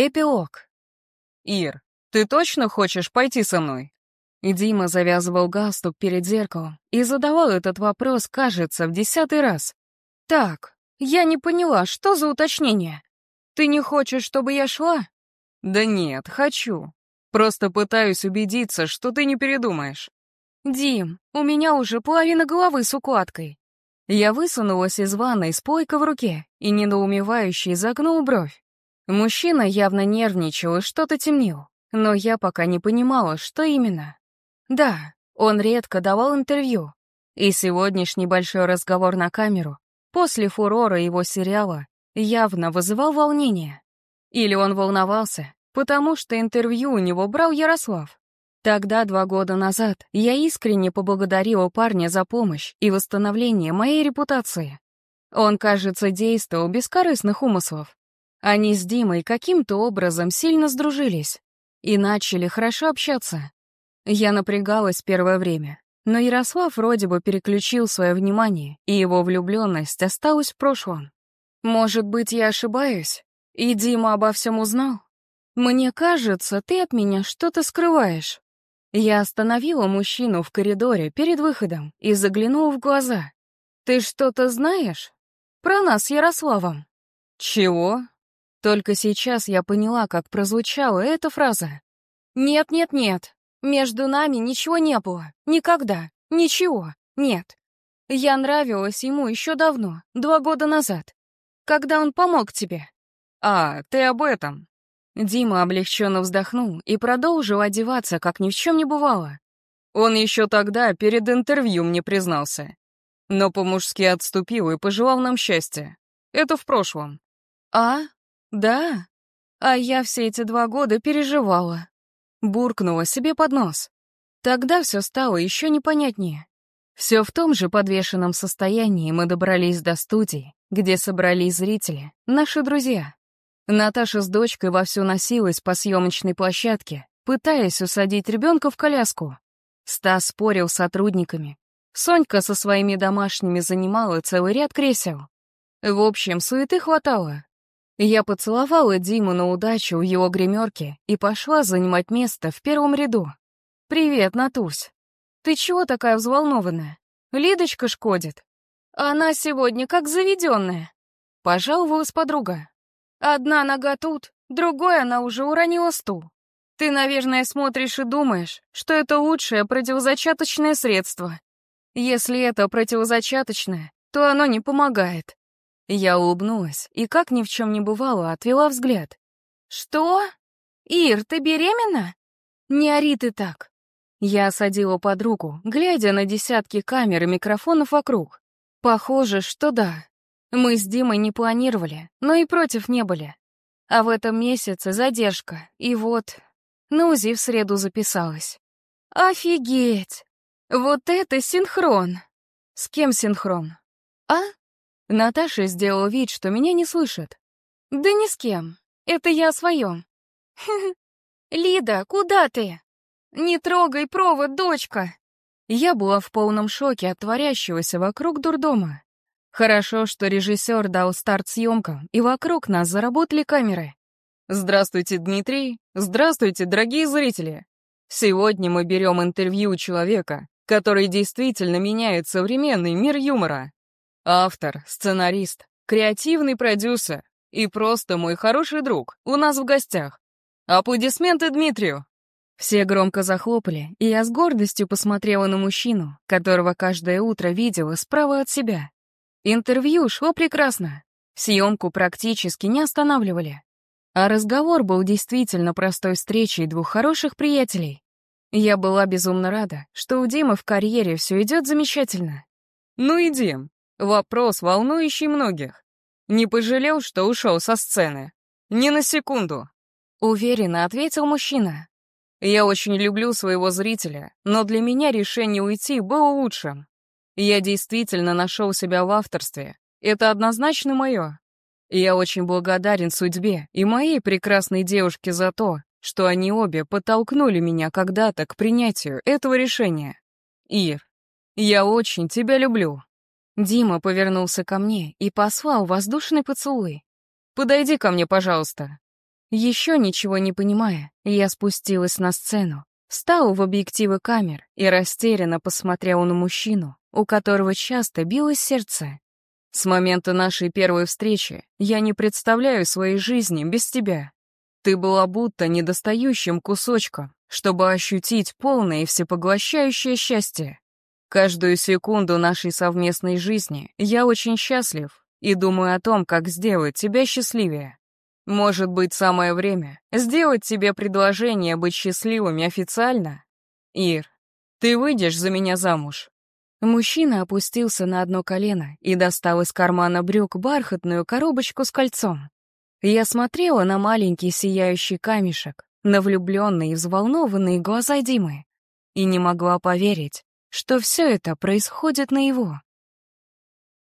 Эпилог. «Ир, ты точно хочешь пойти со мной?» Дима завязывал галстук перед зеркалом и задавал этот вопрос, кажется, в десятый раз. «Так, я не поняла, что за уточнение? Ты не хочешь, чтобы я шла?» «Да нет, хочу. Просто пытаюсь убедиться, что ты не передумаешь». «Дим, у меня уже половина головы с укладкой». Я высунулась из ванной с плойкой в руке и недоумевающе изогнул бровь. Мужчина явно нервничал и что-то темнил, но я пока не понимала, что именно. Да, он редко давал интервью, и сегодняшний большой разговор на камеру после фурора его сериала явно вызывал волнение. Или он волновался, потому что интервью у него брал Ярослав. Тогда, два года назад, я искренне поблагодарила парня за помощь и восстановление моей репутации. Он, кажется, действовал без корыстных умыслов. Они с Димой каким-то образом сильно сдружились и начали хорошо общаться. Я напрягалась первое время, но Ярослав вроде бы переключил свое внимание, и его влюбленность осталась в прошлом. Может быть, я ошибаюсь, и Дима обо всем узнал? Мне кажется, ты от меня что-то скрываешь. Я остановила мужчину в коридоре перед выходом и заглянула в глаза. Ты что-то знаешь? Про нас с Ярославом. Чего? Только сейчас я поняла, как прозвучала эта фраза. «Нет-нет-нет, между нами ничего не было. Никогда. Ничего. Нет. Я нравилась ему еще давно, два года назад, когда он помог тебе». «А, ты об этом». Дима облегченно вздохнул и продолжил одеваться, как ни в чем не бывало. Он еще тогда перед интервью мне признался. Но по-мужски отступил и пожелал нам счастья. Это в прошлом. «А? Да, а я все эти два года переживала. Буркнула себе под нос. Тогда все стало еще непонятнее. Все в том же подвешенном состоянии мы добрались до студии, где собрались зрители, наши друзья. Наташа с дочкой вовсю носилась по съемочной площадке, пытаясь усадить ребенка в коляску. Стас спорил с сотрудниками. Сонька со своими домашними занимала целый ряд кресел. В общем, суеты хватало, я поцеловала Диму на удачу в его гримерке и пошла занимать место в первом ряду. «Привет, Натусь. Ты чего такая взволнованная? Лидочка шкодит. Она сегодня как заведенная. Пожаловалась подруга. Одна нога тут, другой она уже уронила стул. Ты, наверное, смотришь и думаешь, что это лучшее противозачаточное средство. Если это противозачаточное, то оно не помогает. Я улыбнулась и, как ни в чем не бывало, отвела взгляд. «Что? Ир, ты беременна? Не ори ты так!» Я осадила подругу, глядя на десятки камер и микрофонов вокруг. Похоже, что да. Мы с Димой не планировали, но и против не были. А в этом месяце задержка, и вот... На УЗИ в среду записалась. Офигеть! Вот это синхрон! С кем синхрон? А? Наташа сделала вид, что меня не слышит. «Да ни с кем. Это я о своем». «Лида, куда ты?» «Не трогай провод, дочка!» Я была в полном шоке от творящегося вокруг дурдома. Хорошо, что режиссер дал старт съемкам, и вокруг нас заработали камеры. Здравствуйте, Дмитрий. Здравствуйте, дорогие зрители. Сегодня мы берем интервью у человека, который действительно меняет современный мир юмора. Автор, сценарист, креативный продюсер и просто мой хороший друг у нас в гостях. Аплодисменты Дмитрию!» Все громко захлопали, и я с гордостью посмотрела на мужчину, которого каждое утро видела справа от себя. Интервью шло прекрасно. Съемку практически не останавливали. А разговор был действительно простой встречей двух хороших приятелей. Я была безумно рада, что у Димы в карьере все идет замечательно. «Ну и Дим, Вопрос, волнующий многих. Не пожалел, что ушел со сцены? Ни на секунду. Уверенно ответил мужчина. Я очень люблю своего зрителя, но для меня решение уйти было лучшим. Я действительно нашел себя в авторстве. Это однозначно мое. Я очень благодарен судьбе и моей прекрасной девушке за то, что они обе подтолкнули меня когда-то к принятию этого решения. Ир, я очень тебя люблю. Дима повернулся ко мне и послал воздушный поцелуй. «Подойди ко мне, пожалуйста». Еще ничего не понимая, я спустилась на сцену, встала в объективы камер и растерянно посмотрела на мужчину, у которого часто билось сердце. С момента нашей первой встречи я не представляю своей жизни без тебя. Ты была будто недостающим кусочком, чтобы ощутить полное и всепоглощающее счастье. Каждую секунду нашей совместной жизни я очень счастлив и думаю о том, как сделать тебя счастливее. Может быть, самое время сделать тебе предложение быть счастливыми официально? Ир, ты выйдешь за меня замуж? Мужчина опустился на одно колено и достал из кармана брюк бархатную коробочку с кольцом. Я смотрела на маленький сияющий камешек, на влюбленные и взволнованные глаза Димы, и не могла поверить, что все это происходит на его.